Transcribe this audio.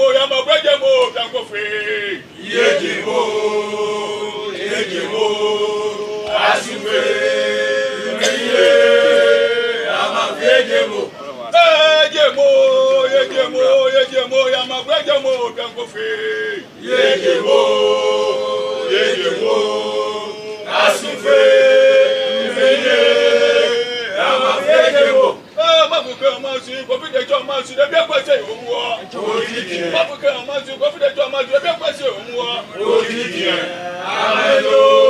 mo yàmà gbẹ́jẹ̀ mo fẹ́ǹkó fè. Yéèjì mo yéèjì mo àsìwé ìrìyé àmàfẹ́ yéèjì mo. Yéèjì mo yéèjì mo yéèjì mo. fúnkẹ́ ọmọ sùn yìí kófí dẹjọ́ ọmọ sùn lẹ́bí ẹ̀pẹ̀sẹ̀ òun wọ. oríkì fúnkẹ́ ọmọ sùn kófí dẹjọ́ ọmọ sùn lẹ́bí ẹ̀pẹ̀sẹ̀ òun wọ. oríkì ẹ̀.